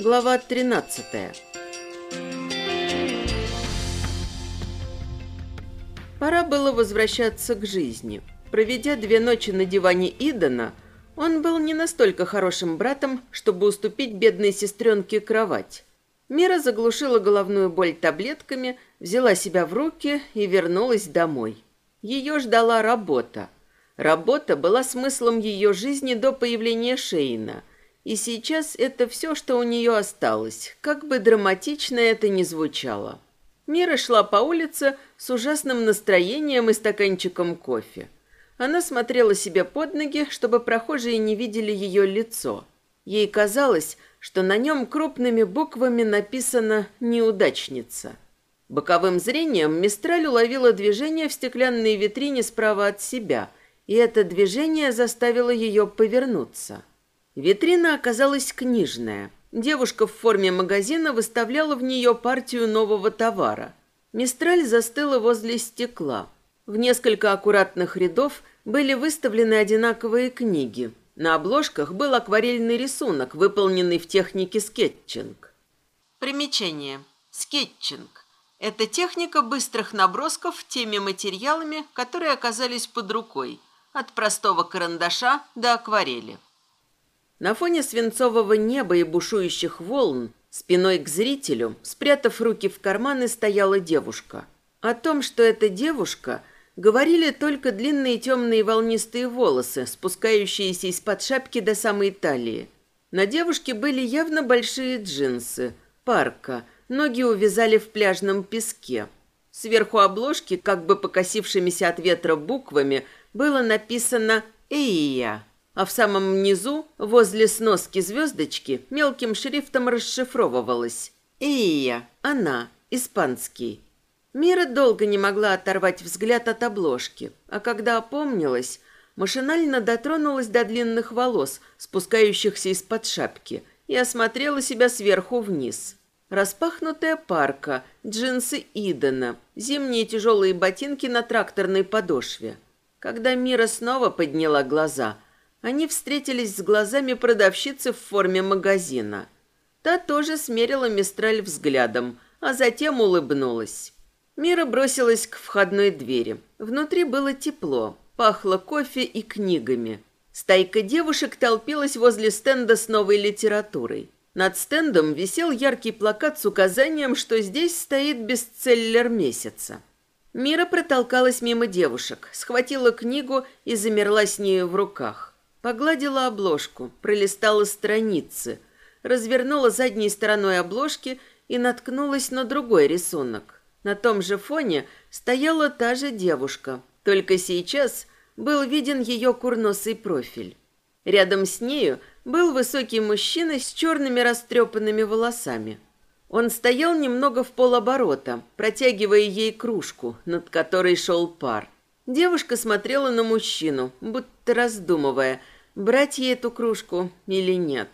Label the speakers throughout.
Speaker 1: Глава 13 Пора было возвращаться к жизни. Проведя две ночи на диване Идана, он был не настолько хорошим братом, чтобы уступить бедной сестренке кровать. Мира заглушила головную боль таблетками, взяла себя в руки и вернулась домой. Ее ждала работа. Работа была смыслом ее жизни до появления Шейна. И сейчас это все, что у нее осталось, как бы драматично это ни звучало. Мира шла по улице с ужасным настроением и стаканчиком кофе. Она смотрела себе под ноги, чтобы прохожие не видели ее лицо. Ей казалось, что на нем крупными буквами написано «неудачница». Боковым зрением Мистраль уловила движение в стеклянной витрине справа от себя, и это движение заставило ее повернуться. Витрина оказалась книжная. Девушка в форме магазина выставляла в нее партию нового товара. Мистраль застыла возле стекла. В несколько аккуратных рядов были выставлены одинаковые книги. На обложках был акварельный рисунок, выполненный в технике скетчинг. Примечание. Скетчинг. Это техника быстрых набросков теми материалами, которые оказались под рукой, от простого карандаша до акварели. На фоне свинцового неба и бушующих волн, спиной к зрителю, спрятав руки в карманы, стояла девушка. О том, что эта девушка, говорили только длинные темные волнистые волосы, спускающиеся из-под шапки до самой талии. На девушке были явно большие джинсы, парка, ноги увязали в пляжном песке. Сверху обложки, как бы покосившимися от ветра буквами, было написано «Эйя» а в самом низу, возле сноски звездочки, мелким шрифтом расшифровывалось «Ия, она, испанский». Мира долго не могла оторвать взгляд от обложки, а когда опомнилась, машинально дотронулась до длинных волос, спускающихся из-под шапки, и осмотрела себя сверху вниз. Распахнутая парка, джинсы Идена, зимние тяжелые ботинки на тракторной подошве. Когда Мира снова подняла глаза – они встретились с глазами продавщицы в форме магазина. Та тоже смерила Мистраль взглядом, а затем улыбнулась. Мира бросилась к входной двери. Внутри было тепло, пахло кофе и книгами. Стайка девушек толпилась возле стенда с новой литературой. Над стендом висел яркий плакат с указанием, что здесь стоит бестселлер месяца. Мира протолкалась мимо девушек, схватила книгу и замерла с нею в руках. Погладила обложку, пролистала страницы, развернула задней стороной обложки и наткнулась на другой рисунок. На том же фоне стояла та же девушка, только сейчас был виден ее курносый профиль. Рядом с нею был высокий мужчина с черными растрепанными волосами. Он стоял немного в полоборота, протягивая ей кружку, над которой шел пар. Девушка смотрела на мужчину, будто раздумывая, брать ей эту кружку или нет.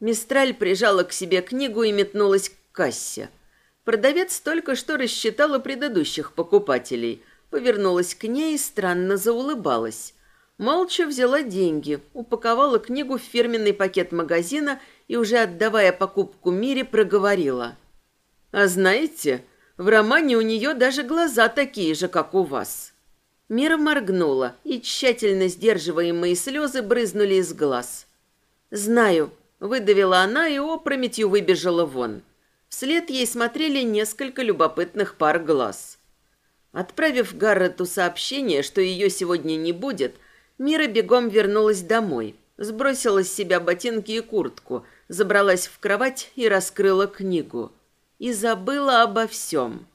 Speaker 1: Мистраль прижала к себе книгу и метнулась к кассе. Продавец только что рассчитала предыдущих покупателей, повернулась к ней и странно заулыбалась. Молча взяла деньги, упаковала книгу в фирменный пакет магазина и, уже отдавая покупку Мире, проговорила. «А знаете, в романе у нее даже глаза такие же, как у вас». Мира моргнула, и тщательно сдерживаемые слезы брызнули из глаз. «Знаю», — выдавила она и опрометью выбежала вон. Вслед ей смотрели несколько любопытных пар глаз. Отправив Гаррету сообщение, что ее сегодня не будет, Мира бегом вернулась домой, сбросила с себя ботинки и куртку, забралась в кровать и раскрыла книгу. И забыла обо всем.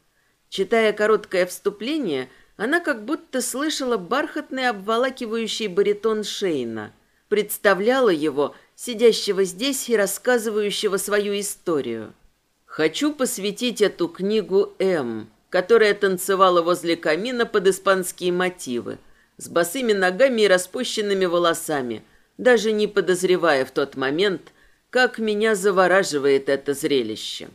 Speaker 1: Читая короткое вступление, она как будто слышала бархатный обволакивающий баритон Шейна, представляла его, сидящего здесь и рассказывающего свою историю. Хочу посвятить эту книгу М, которая танцевала возле камина под испанские мотивы, с босыми ногами и распущенными волосами, даже не подозревая в тот момент, как меня завораживает это зрелище.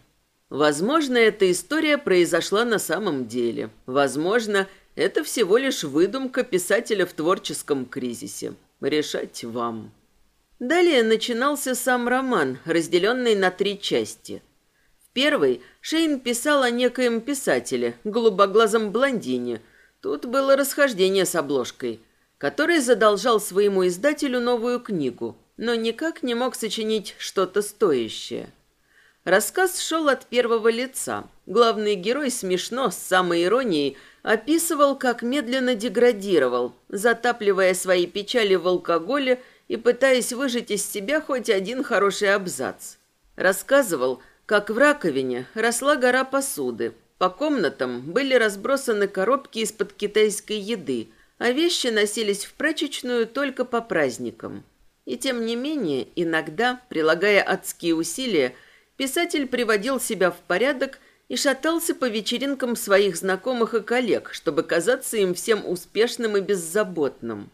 Speaker 1: Возможно, эта история произошла на самом деле. Возможно, это всего лишь выдумка писателя в творческом кризисе. Решать вам. Далее начинался сам роман, разделенный на три части. В первой Шейн писал о некоем писателе, голубоглазом блондине. Тут было расхождение с обложкой, который задолжал своему издателю новую книгу, но никак не мог сочинить что-то стоящее. Рассказ шел от первого лица. Главный герой смешно, с самой иронией, описывал, как медленно деградировал, затапливая свои печали в алкоголе и пытаясь выжать из себя хоть один хороший абзац. Рассказывал, как в раковине росла гора посуды, по комнатам были разбросаны коробки из-под китайской еды, а вещи носились в прачечную только по праздникам. И тем не менее, иногда, прилагая адские усилия, писатель приводил себя в порядок и шатался по вечеринкам своих знакомых и коллег, чтобы казаться им всем успешным и беззаботным.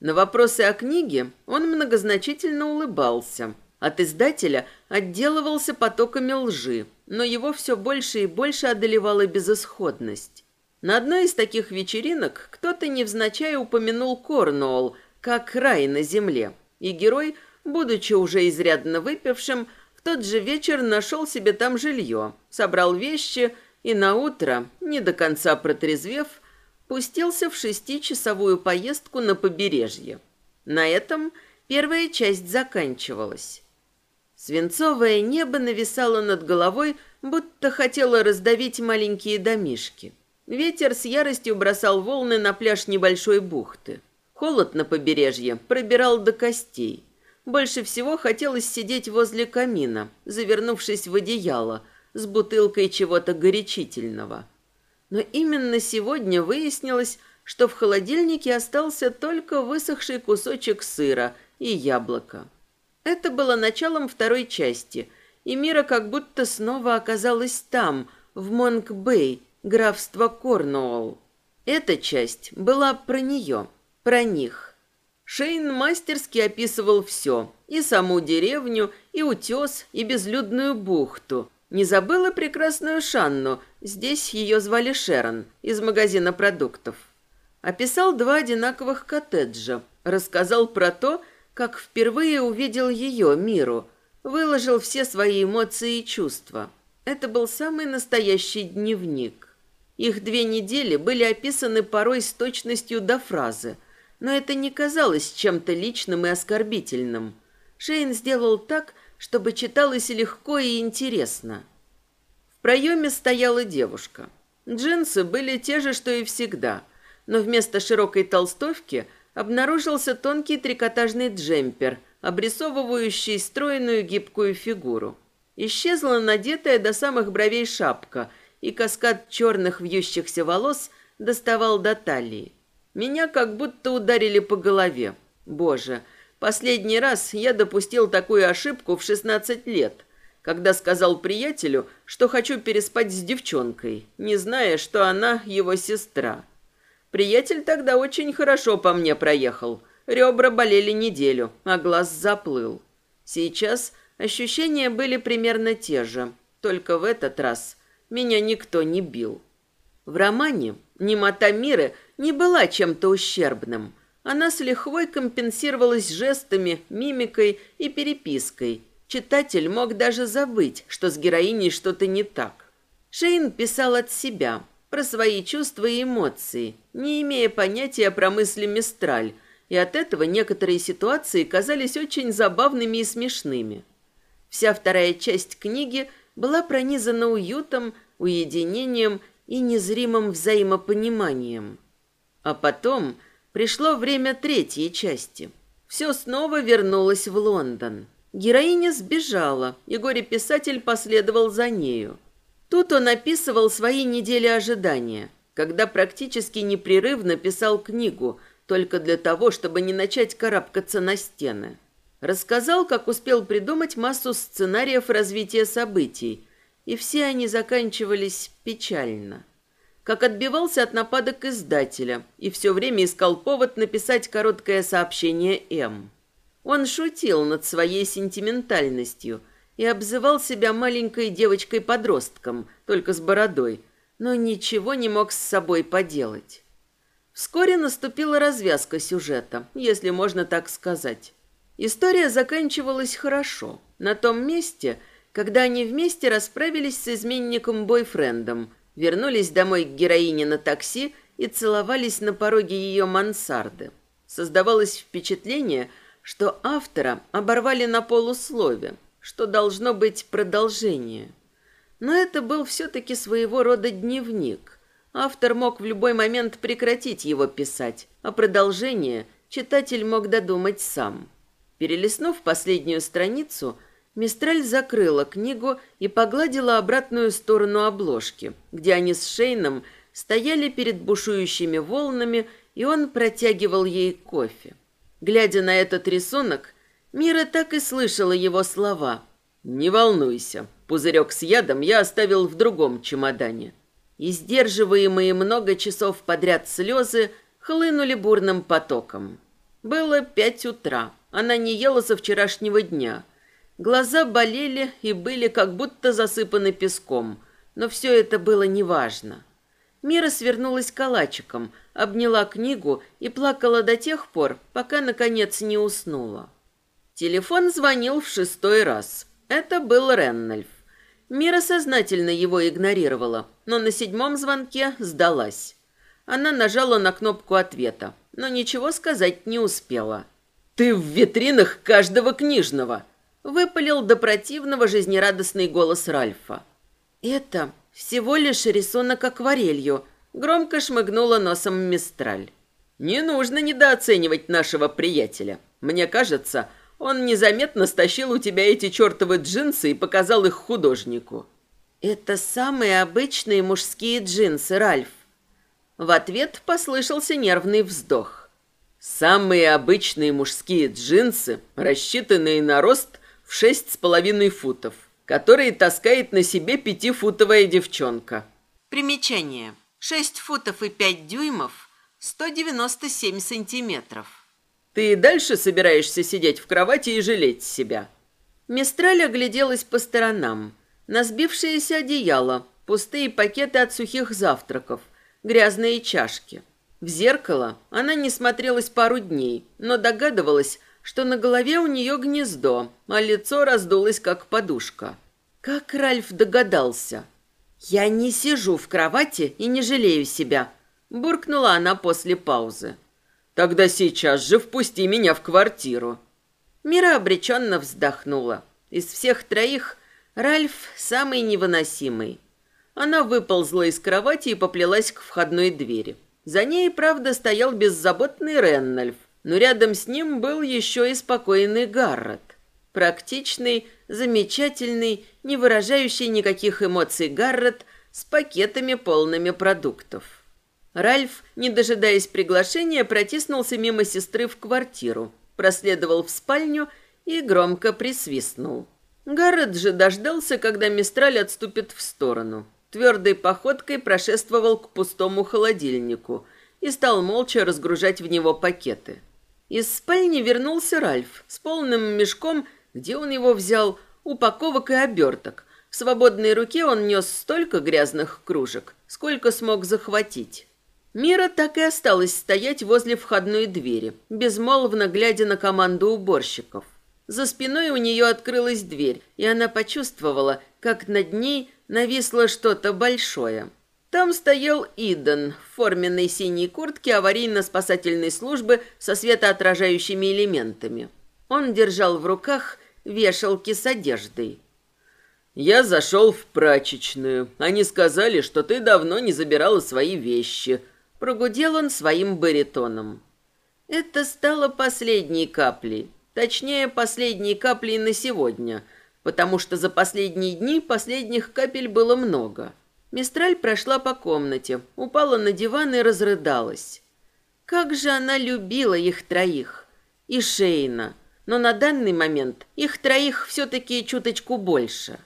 Speaker 1: На вопросы о книге он многозначительно улыбался. От издателя отделывался потоками лжи, но его все больше и больше одолевала безысходность. На одной из таких вечеринок кто-то невзначай упомянул Корнуолл как рай на земле, и герой, будучи уже изрядно выпившим, в тот же вечер нашел себе там жилье, собрал вещи и на утро, не до конца протрезвев, пустился в шестичасовую поездку на побережье. На этом первая часть заканчивалась. Свинцовое небо нависало над головой, будто хотело раздавить маленькие домишки. Ветер с яростью бросал волны на пляж небольшой бухты. Холод на побережье пробирал до костей. Больше всего хотелось сидеть возле камина, завернувшись в одеяло, с бутылкой чего-то горячительного. Но именно сегодня выяснилось, что в холодильнике остался только высохший кусочек сыра и яблоко. Это было началом второй части, и Мира как будто снова оказалась там, в Монк-Бэй, графство Корнуолл. Эта часть была про нее – про них. Шейн мастерски описывал все. И саму деревню, и утес, и безлюдную бухту. Не забыла прекрасную Шанну, здесь ее звали Шерон, из магазина продуктов. Описал два одинаковых коттеджа. Рассказал про то, как впервые увидел ее, Миру. Выложил все свои эмоции и чувства. Это был самый настоящий дневник. Их две недели были описаны порой с точностью до фразы – но это не казалось чем-то личным и оскорбительным. Шейн сделал так, чтобы читалось легко и интересно. В проеме стояла девушка. Джинсы были те же, что и всегда, но вместо широкой толстовки обнаружился тонкий трикотажный джемпер, обрисовывающий стройную гибкую фигуру. Исчезла надетая до самых бровей шапка, и каскад черных вьющихся волос доставал до талии. Меня как будто ударили по голове. Боже, последний раз я допустил такую ошибку в 16 лет, когда сказал приятелю, что хочу переспать с девчонкой, не зная, что она его сестра. Приятель тогда очень хорошо по мне проехал. Ребра болели неделю, а глаз заплыл. Сейчас ощущения были примерно те же, только в этот раз меня никто не бил. В романе немота Миры не была чем-то ущербным. Она с лихвой компенсировалась жестами, мимикой и перепиской. Читатель мог даже забыть, что с героиней что-то не так. Шейн писал от себя, про свои чувства и эмоции, не имея понятия про мысли Мистраль, и от этого некоторые ситуации казались очень забавными и смешными. Вся вторая часть книги была пронизана уютом, уединением и незримым взаимопониманием. А потом пришло время третьей части. Все снова вернулось в Лондон. Героиня сбежала, и горе-писатель последовал за нею. Тут он описывал свои недели ожидания, когда практически непрерывно писал книгу, только для того, чтобы не начать карабкаться на стены. Рассказал, как успел придумать массу сценариев развития событий, и все они заканчивались печально как отбивался от нападок издателя и все время искал повод написать короткое сообщение М. Он шутил над своей сентиментальностью и обзывал себя маленькой девочкой-подростком, только с бородой, но ничего не мог с собой поделать. Вскоре наступила развязка сюжета, если можно так сказать. История заканчивалась хорошо. На том месте, когда они вместе расправились с изменником-бойфрендом, вернулись домой к героине на такси и целовались на пороге ее мансарды. Создавалось впечатление, что автора оборвали на полуслове, что должно быть продолжение. Но это был все-таки своего рода дневник. Автор мог в любой момент прекратить его писать, а продолжение читатель мог додумать сам. Перелистнув последнюю страницу, Мистраль закрыла книгу и погладила обратную сторону обложки, где они с Шейном стояли перед бушующими волнами, и он протягивал ей кофе. Глядя на этот рисунок, Мира так и слышала его слова. «Не волнуйся, пузырек с ядом я оставил в другом чемодане». И сдерживаемые много часов подряд слезы хлынули бурным потоком. Было пять утра. Она не ела со вчерашнего дня. Глаза болели и были как будто засыпаны песком, но все это было неважно. Мира свернулась калачиком, обняла книгу и плакала до тех пор, пока, наконец, не уснула. Телефон звонил в шестой раз. Это был Реннольф. Мира сознательно его игнорировала, но на седьмом звонке сдалась. Она нажала на кнопку ответа, но ничего сказать не успела. «Ты в витринах каждого книжного!» Выпалил до противного жизнерадостный голос Ральфа. «Это всего лишь рисунок акварелью», громко шмыгнула носом Мистраль. «Не нужно недооценивать нашего приятеля. Мне кажется, он незаметно стащил у тебя эти чертовы джинсы и показал их художнику». «Это самые обычные мужские джинсы, Ральф». В ответ послышался нервный вздох. «Самые обычные мужские джинсы, рассчитанные на рост в шесть с половиной футов, которые таскает на себе пятифутовая девчонка». Примечание. Шесть футов и пять дюймов, сто девяносто семь сантиметров. Ты и дальше собираешься сидеть в кровати и жалеть себя?» Мистраль огляделась по сторонам. На сбившееся одеяло, пустые пакеты от сухих завтраков, грязные чашки. В зеркало она не смотрелась пару дней, но догадывалась, что на голове у нее гнездо, а лицо раздулось, как подушка. Как Ральф догадался? «Я не сижу в кровати и не жалею себя», – буркнула она после паузы. Тогда сейчас же впусти меня в квартиру». Мира обреченно вздохнула. Из всех троих Ральф самый невыносимый. Она выползла из кровати и поплелась к входной двери. За ней, правда, стоял беззаботный Реннольф, но рядом с ним был еще и спокойный Гаррет. Практичный, замечательный, не выражающий никаких эмоций Гаррет с пакетами полными продуктов. Ральф, не дожидаясь приглашения, протиснулся мимо сестры в квартиру, проследовал в спальню и громко присвистнул. Гаррет же дождался, когда Мистраль отступит в сторону. Твердой походкой прошествовал к пустому холодильнику и стал молча разгружать в него пакеты. Из спальни вернулся Ральф с полным мешком, где он его взял, упаковок и оберток. В свободной руке он нес столько грязных кружек, сколько смог захватить. Мира так и осталась стоять возле входной двери, безмолвно глядя на команду уборщиков. За спиной у нее открылась дверь, и она почувствовала, как над ней нависло что-то большое. Там стоял Иден в форменной синей куртке аварийно-спасательной службы со светоотражающими элементами. Он держал в руках вешалки с одеждой. «Я зашел в прачечную. Они сказали, что ты давно не забирала свои вещи», Прогудел он своим баритоном. Это стало последней каплей. Точнее, последней каплей на сегодня, потому что за последние дни последних капель было много. Мистраль прошла по комнате, упала на диван и разрыдалась. Как же она любила их троих. И Шейна. Но на данный момент их троих все-таки чуточку больше.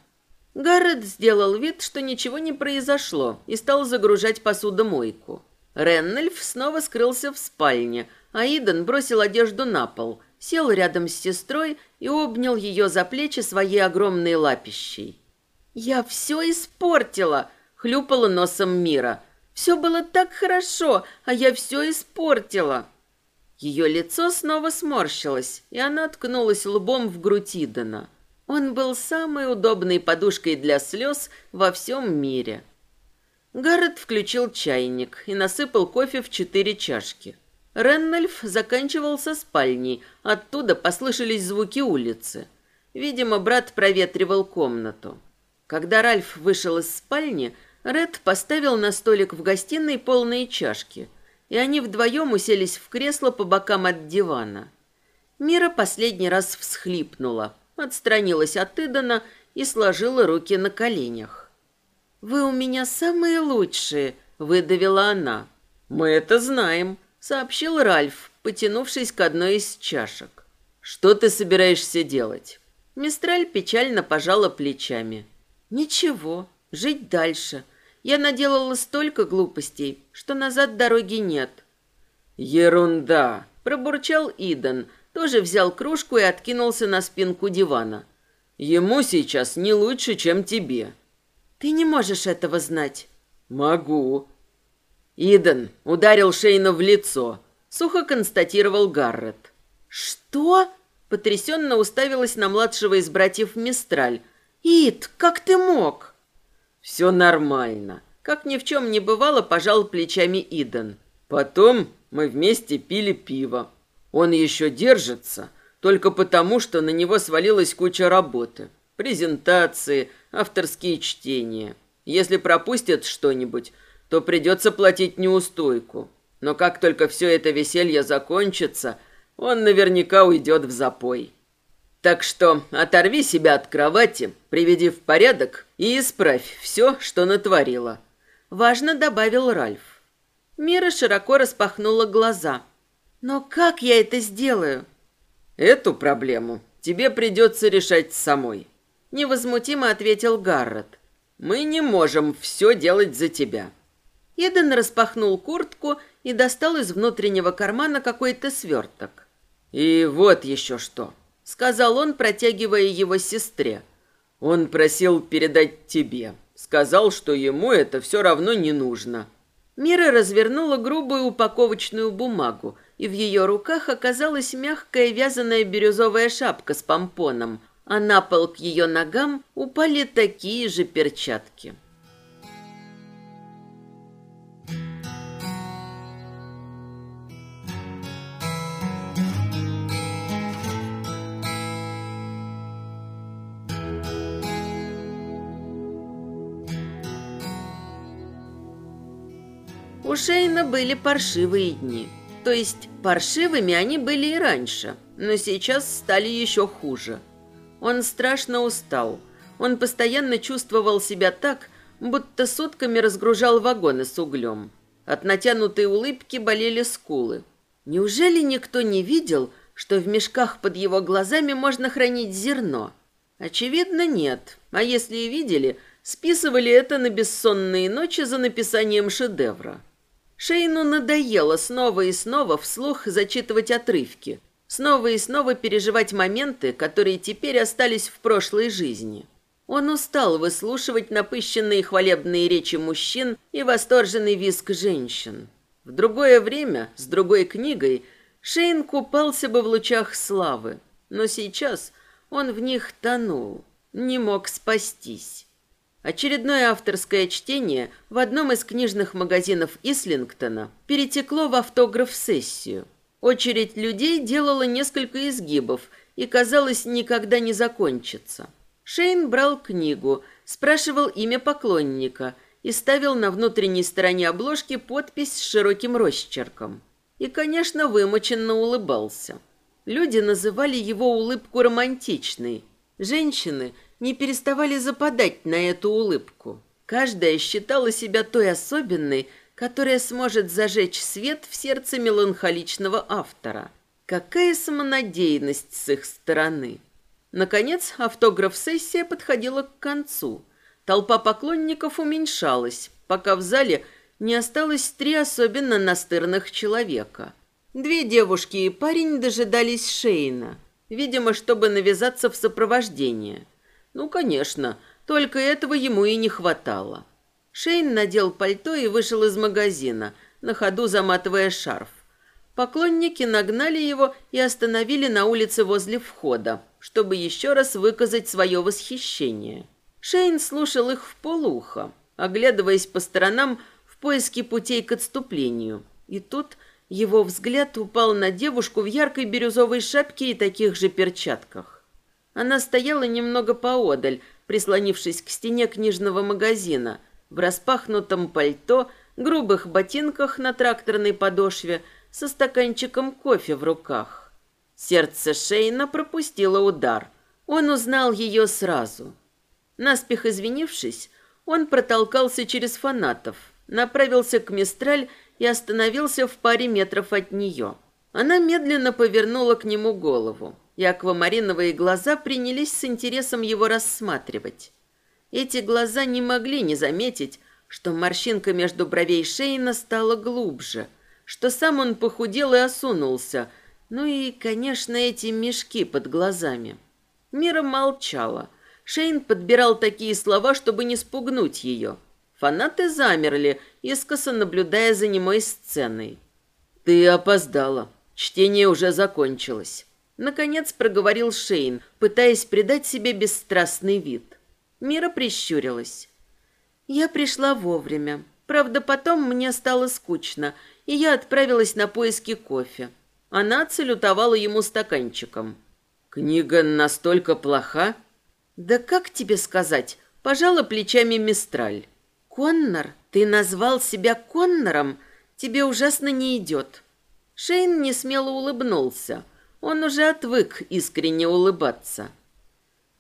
Speaker 1: Гаррет сделал вид, что ничего не произошло, и стал загружать посудомойку. Реннельф снова скрылся в спальне, а Иден бросил одежду на пол, сел рядом с сестрой и обнял ее за плечи своей огромной лапищей. «Я все испортила!» — хлюпала носом Мира. «Все было так хорошо, а я все испортила!» Ее лицо снова сморщилось, и она ткнулась лбом в грудь Идана. Он был самой удобной подушкой для слез во всем мире. Гаррет включил чайник и насыпал кофе в четыре чашки. Реннольф заканчивал со спальней, оттуда послышались звуки улицы. Видимо, брат проветривал комнату. Когда Ральф вышел из спальни, Ред поставил на столик в гостиной полные чашки, и они вдвоем уселись в кресло по бокам от дивана. Мира последний раз всхлипнула, отстранилась от Идана и сложила руки на коленях. «Вы у меня самые лучшие», — выдавила она. «Мы это знаем», — сообщил Ральф, потянувшись к одной из чашек. «Что ты собираешься делать?» Мистраль печально пожала плечами. «Ничего, жить дальше. Я наделала столько глупостей, что назад дороги нет».
Speaker 2: «Ерунда!»
Speaker 1: – пробурчал Иден, тоже взял кружку и откинулся на спинку дивана.
Speaker 2: «Ему сейчас не лучше, чем тебе».
Speaker 1: «Ты не можешь этого знать».
Speaker 2: «Могу».
Speaker 1: Иден ударил Шейна в лицо, сухо констатировал Гаррет. «Что?» – потрясенно уставилась на младшего из братьев Мистраль. «Ид, как ты мог?»
Speaker 2: «Все нормально».
Speaker 1: Как ни в чем не бывало, пожал плечами Иден.
Speaker 2: «Потом мы вместе пили пиво. Он еще держится, только потому, что на него свалилась куча работы. Презентации, авторские чтения. Если пропустят что-нибудь, то придется платить неустойку. Но как только все это веселье закончится, он наверняка уйдет в запой. Так что оторви себя от кровати, приведи в порядок и исправь все, что натворила.
Speaker 1: Важно добавил Ральф. Мира широко распахнула глаза – но как я это сделаю?
Speaker 2: Эту проблему тебе придется решать самой.
Speaker 1: Невозмутимо ответил Гаррет.
Speaker 2: Мы не можем все делать за тебя.
Speaker 1: Иден распахнул куртку и достал из внутреннего кармана какой-то сверток.
Speaker 2: «И вот еще что», — сказал он, протягивая его сестре. «Он просил передать тебе. Сказал, что ему это все равно не нужно».
Speaker 1: Мира развернула грубую упаковочную бумагу, и в ее руках оказалась мягкая вязаная бирюзовая шапка с помпоном, а на пол к ее ногам упали такие же перчатки. У Шейна были паршивые дни – то есть паршивыми они были и раньше, но сейчас стали еще хуже. Он страшно устал. Он постоянно чувствовал себя так, будто сутками разгружал вагоны с углем. От натянутой улыбки болели скулы. Неужели никто не видел, что в мешках под его глазами можно хранить зерно? Очевидно, нет. А если и видели, списывали это на бессонные ночи за написанием шедевра. Шейну надоело снова и снова вслух зачитывать отрывки, снова и снова переживать моменты, которые теперь остались в прошлой жизни. Он устал выслушивать напыщенные хвалебные речи мужчин и восторженный визг женщин. В другое время, с другой книгой, Шейн купался бы в лучах славы, но сейчас он в них тонул, не мог спастись. Очередное авторское чтение в одном из книжных магазинов Ислингтона перетекло в автограф-сессию. Очередь людей делала несколько изгибов и, казалось, никогда не закончится. Шейн брал книгу, спрашивал имя поклонника и ставил на внутренней стороне обложки подпись с широким росчерком. И, конечно, вымоченно улыбался. Люди называли его улыбку романтичной. Женщины – не переставали западать на эту улыбку. Каждая считала себя той особенной, которая сможет зажечь свет в сердце меланхоличного автора. Какая самонадеянность с их стороны. Наконец, автограф-сессия подходила к концу. Толпа поклонников уменьшалась, пока в зале не осталось три особенно настырных человека. Две девушки и парень дожидались Шейна, видимо, чтобы навязаться в сопровождение – ну, конечно, только этого ему и не хватало. Шейн надел пальто и вышел из магазина, на ходу заматывая шарф. Поклонники нагнали его и остановили на улице возле входа, чтобы еще раз выказать свое восхищение. Шейн слушал их в полухо, оглядываясь по сторонам в поиске путей к отступлению. И тут его взгляд упал на девушку в яркой бирюзовой шапке и таких же перчатках. Она стояла немного поодаль, прислонившись к стене книжного магазина, в распахнутом пальто, грубых ботинках на тракторной подошве – со стаканчиком кофе в руках. Сердце Шейна пропустило удар. Он узнал ее сразу. Наспех извинившись, он протолкался через фанатов, направился к Мистраль и остановился в паре метров от нее. Она медленно повернула к нему голову, и аквамариновые глаза принялись с интересом его рассматривать. Эти глаза не могли не заметить, что морщинка между бровей Шейна стала глубже – что сам он похудел и осунулся. Ну и, конечно, эти мешки под глазами. Мира молчала. Шейн подбирал такие слова, чтобы не спугнуть ее. Фанаты замерли, искоса наблюдая за немой сценой. «Ты опоздала. Чтение уже закончилось». Наконец проговорил Шейн, пытаясь придать себе бесстрастный вид. Мира прищурилась. «Я пришла вовремя. Правда, потом мне стало скучно, и я отправилась на поиски кофе. Она целютовала ему стаканчиком. «Книга настолько плоха?» «Да как тебе сказать?» – пожала плечами Мистраль. «Коннор? Ты назвал себя Коннором? Тебе ужасно не идет». Шейн несмело улыбнулся. Он уже отвык искренне улыбаться.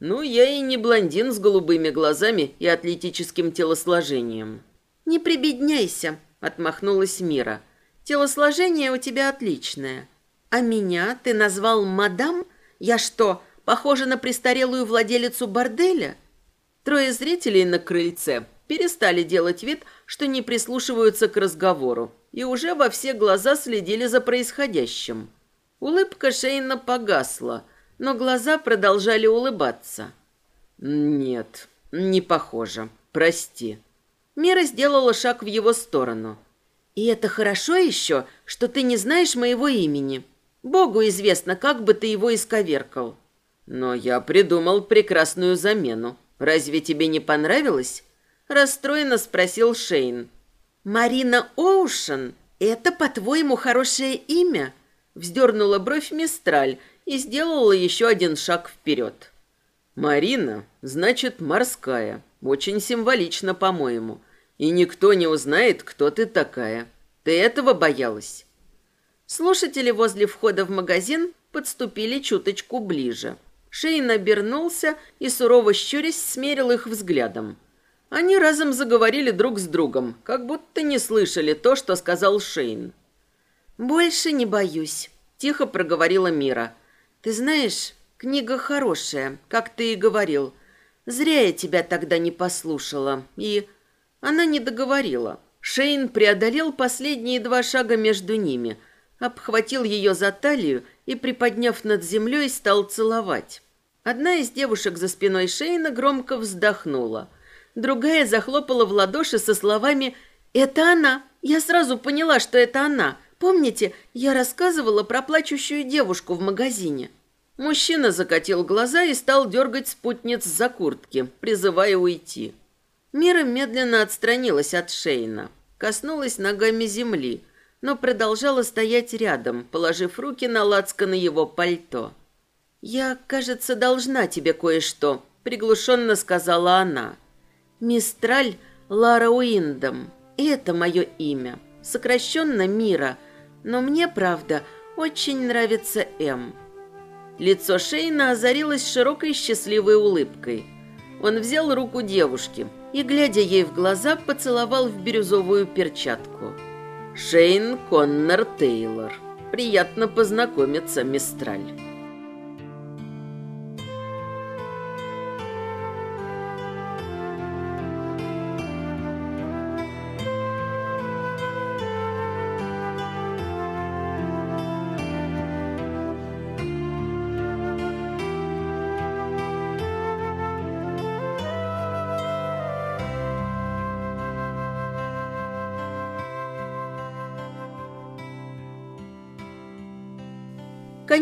Speaker 1: «Ну, я и не блондин с голубыми глазами и атлетическим телосложением». «Не прибедняйся», — отмахнулась Мира. Телосложение у тебя отличное. А меня ты назвал мадам? Я что, похожа на престарелую владелицу борделя? Трое зрителей на крыльце перестали делать вид, что не прислушиваются к разговору, и уже во все глаза следили за происходящим. Улыбка Шейна погасла, но глаза продолжали улыбаться. «Нет, не похоже. Прости». Мира сделала шаг в его сторону. И это хорошо еще, что ты не знаешь моего имени. Богу известно, как бы ты его исковеркал. Но я придумал прекрасную замену. Разве тебе не понравилось? Расстроенно спросил Шейн. Марина Оушен, это, по-твоему, хорошее имя? Вздернула бровь Мистраль и сделала еще один шаг вперед. Марина, значит, морская. Очень символично, по-моему и никто не узнает, кто ты такая. Ты этого боялась?» Слушатели возле входа в магазин подступили чуточку ближе. Шейн обернулся и, сурово щурясь, смерил их взглядом. Они разом заговорили друг с другом, как будто не слышали то, что сказал Шейн. «Больше не боюсь», — тихо проговорила Мира. «Ты знаешь, книга хорошая, как ты и говорил. Зря я тебя тогда не послушала. И она не договорила. Шейн преодолел последние два шага между ними, обхватил ее за талию и, приподняв над землей, стал целовать. Одна из девушек за спиной Шейна громко вздохнула. Другая захлопала в ладоши со словами «Это она! Я сразу поняла, что это она! Помните, я рассказывала про плачущую девушку в магазине?» Мужчина закатил глаза и стал дергать спутниц за куртки, призывая уйти. Мира медленно отстранилась от Шейна, коснулась ногами земли, но продолжала стоять рядом, положив руки на лацканы его пальто. «Я, кажется, должна тебе кое-что», — приглушенно сказала она. «Мистраль Лара Уиндом. Это мое имя. Сокращенно Мира. Но мне, правда, очень нравится М». Лицо Шейна озарилось широкой счастливой улыбкой. Он взял руку девушки — и, глядя ей в глаза, поцеловал в бирюзовую перчатку. «Шейн Коннор Тейлор. Приятно познакомиться, Мистраль».